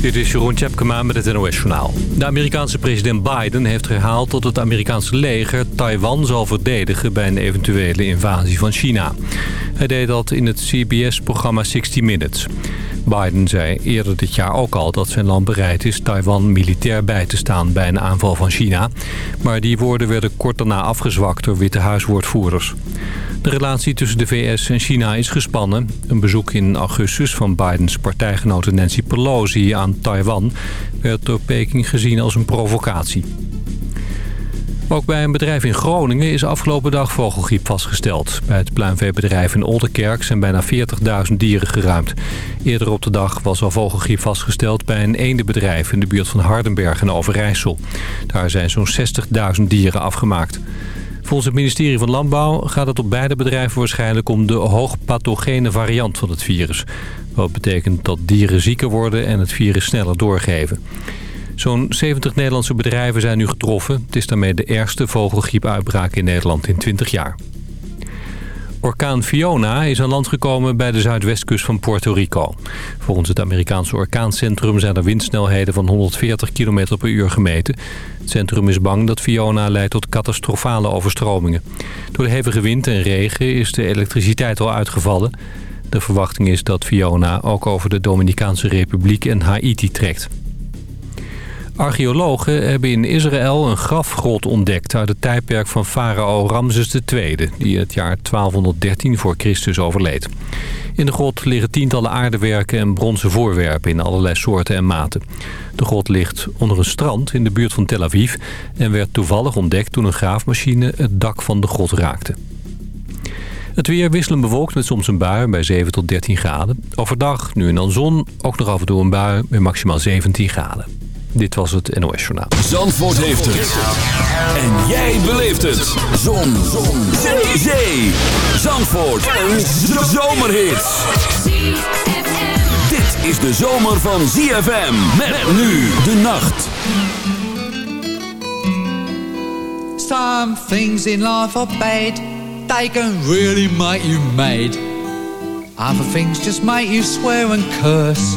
Dit is Jeroen Tjepkema met het NOS-journaal. De Amerikaanse president Biden heeft herhaald dat het Amerikaanse leger Taiwan zal verdedigen bij een eventuele invasie van China. Hij deed dat in het CBS-programma 60 Minutes. Biden zei eerder dit jaar ook al dat zijn land bereid is Taiwan militair bij te staan bij een aanval van China. Maar die woorden werden kort daarna afgezwakt door Witte Huiswoordvoerders. De relatie tussen de VS en China is gespannen. Een bezoek in augustus van Bidens partijgenote Nancy Pelosi aan Taiwan... werd door Peking gezien als een provocatie. Ook bij een bedrijf in Groningen is afgelopen dag vogelgriep vastgesteld. Bij het pluimveebedrijf in Oldenkerk zijn bijna 40.000 dieren geruimd. Eerder op de dag was al vogelgriep vastgesteld bij een eendenbedrijf in de buurt van Hardenberg en Overijssel. Daar zijn zo'n 60.000 dieren afgemaakt. Volgens het ministerie van Landbouw gaat het op beide bedrijven waarschijnlijk om de hoogpathogene variant van het virus. Wat betekent dat dieren zieker worden en het virus sneller doorgeven. Zo'n 70 Nederlandse bedrijven zijn nu getroffen. Het is daarmee de ergste vogelgriepuitbraak in Nederland in 20 jaar. Orkaan Fiona is aan land gekomen bij de zuidwestkust van Puerto Rico. Volgens het Amerikaanse orkaancentrum zijn er windsnelheden van 140 km per uur gemeten. Het centrum is bang dat Fiona leidt tot catastrofale overstromingen. Door de hevige wind en regen is de elektriciteit al uitgevallen. De verwachting is dat Fiona ook over de Dominicaanse Republiek en Haiti trekt. Archeologen hebben in Israël een grafgrot ontdekt uit het tijdperk van farao Ramses II... die het jaar 1213 voor Christus overleed. In de grot liggen tientallen aardewerken en bronzen voorwerpen in allerlei soorten en maten. De grot ligt onder een strand in de buurt van Tel Aviv... en werd toevallig ontdekt toen een graafmachine het dak van de grot raakte. Het weer wisselen bewolkt met soms een bui bij 7 tot 13 graden. Overdag nu en dan zon, ook nog af en toe een bui met maximaal 17 graden. Dit was het NOS Journaal. Zandvoort heeft het. En jij beleeft het. Zon. Zon. Zee. Zee. Zandvoort. Een zomerhit. Dit is de zomer van ZFM. Met nu de nacht. Some things in life are bad. They can really make you mad. Other things just make you swear and curse.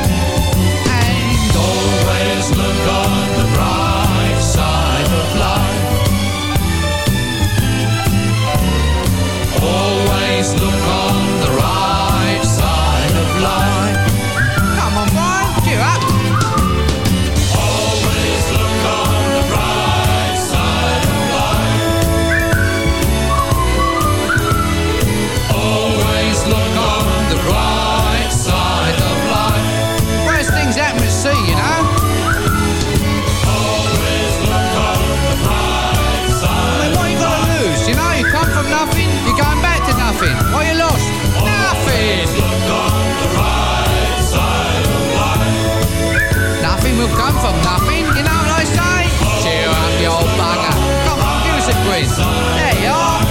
from nothing, you know what I say? Cheer up, you old bugger. Come on, give us a quiz. There you are.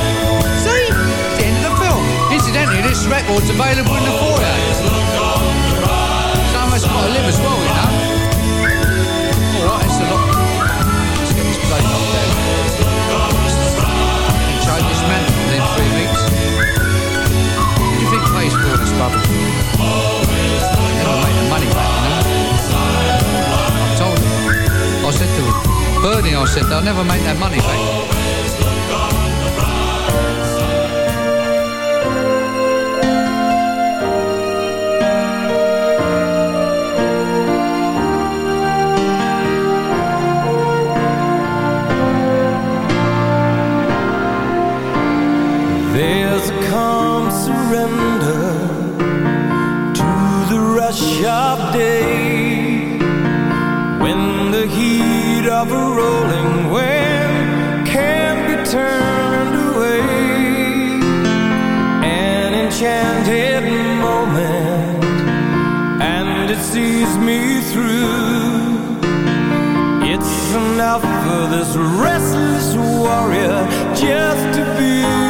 See? It's the end of the film. Incidentally, this record's available in the foyer. Someone's got to live as well, you know. Alright, it's a lot. Let's get this for this bubble? Said to Bernie, I said, they'll never make that money back. There's a calm surrender to the rush of a rolling wind can't be turned away. An enchanted moment, and it sees me through. It's enough for this restless warrior just to be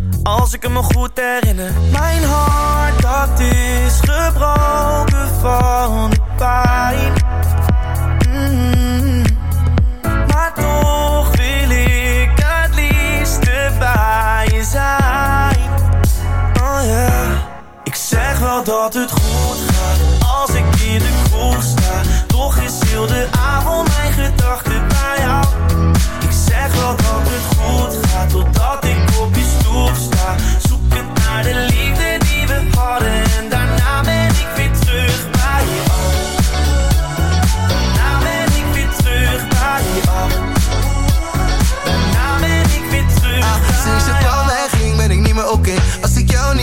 Als ik me goed herinner. Mijn hart dat is gebroken van de pijn. Mm. Maar toch wil ik het liefst bij je zijn. Oh ja, ik zeg wel dat het goed gaat als ik in de kroeg sta. Toch is heel de avond mijn gedachten bij jou. Ik zeg wel dat het goed gaat totdat ik sta. Zoekend naar de liefde die we hadden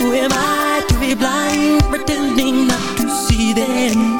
Who am I to be blind, pretending not to see their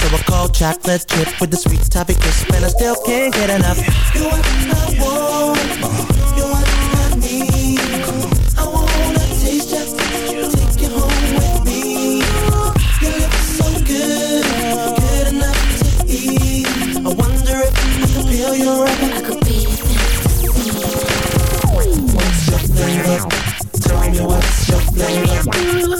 So I call chocolate chip with the sweet toffee crisp, and I still can't get enough. You are the one, you are I need. I wanna taste ya, take you home with me. Your lips so good, good enough to eat. I wonder if I could feel your I could be What's your flavor? Tell me what's your flavor?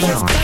Ja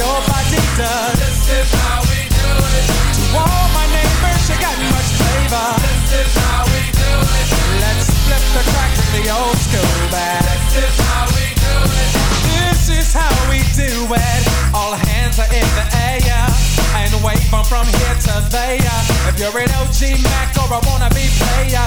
Nobody does. This is how we do it. To all my neighbors, you got much flavor. This is how we do it. Let's flip the crack the old school. This is how we do it. This is how we do it. All hands are in the air and wave from here to there. If you're an OG Mac or a wannabe player,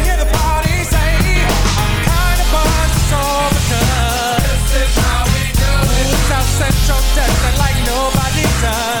Central does it like nobody does.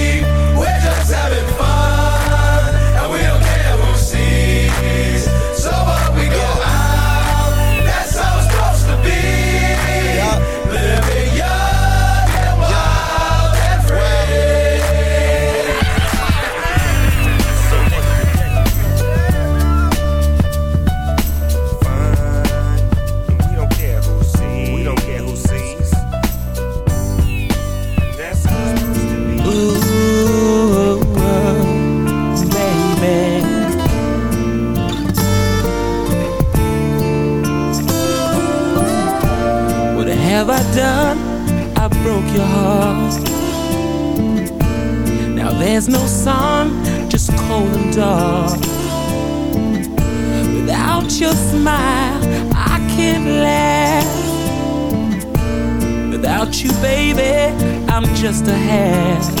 There's no sun, just cold and dark. Without your smile, I can't laugh. Without you, baby, I'm just a half.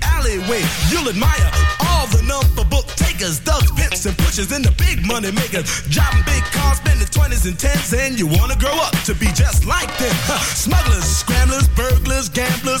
You'll admire all the number book takers, thugs, pimps, and pushers, and the big money makers. Driving big cars, spending 20s and 10s, and you wanna grow up to be just like them. Smugglers, scramblers, burglars, gamblers,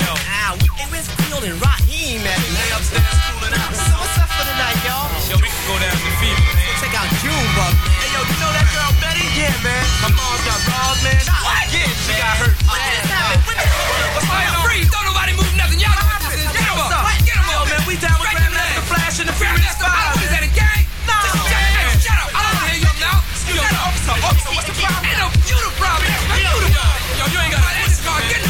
Yo. Ah, hey, where's Field and Raheem at? Lay upstairs cooling out. So what's up for the night, y'all? Yo, we can go down to Fever, man. Check out Junebug. Hey, yo, you know that girl Betty? Yeah, man. My mom's got balls, man. What? Yeah, she got hurt. What just happened? What just What's going on? Freeze! Don't nobody move nothing. Y'all know what this is. Get him up. up? Get him Yo, man, we down with Grandmaster Grandmaster Flash and the Furious. Five. What is that, a gang? No. Just shut up. Shut up. I don't hear. You know, up. Officer, officer, what's the problem? Ain't no you the problem. You the problem. Yo, you ain't got to get in the car. Get in the car. Get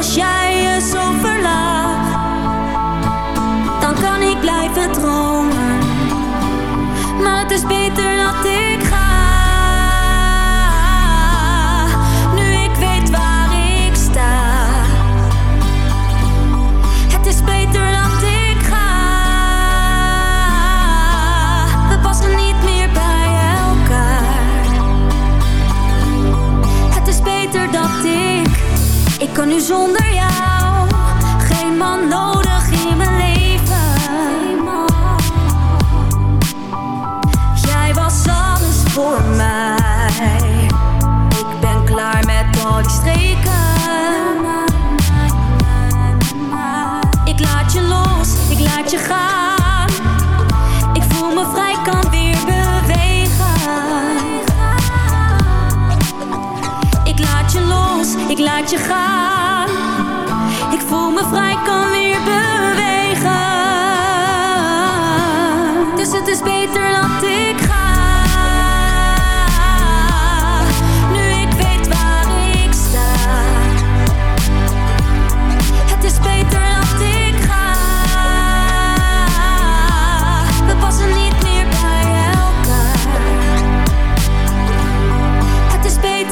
als kan nu zonder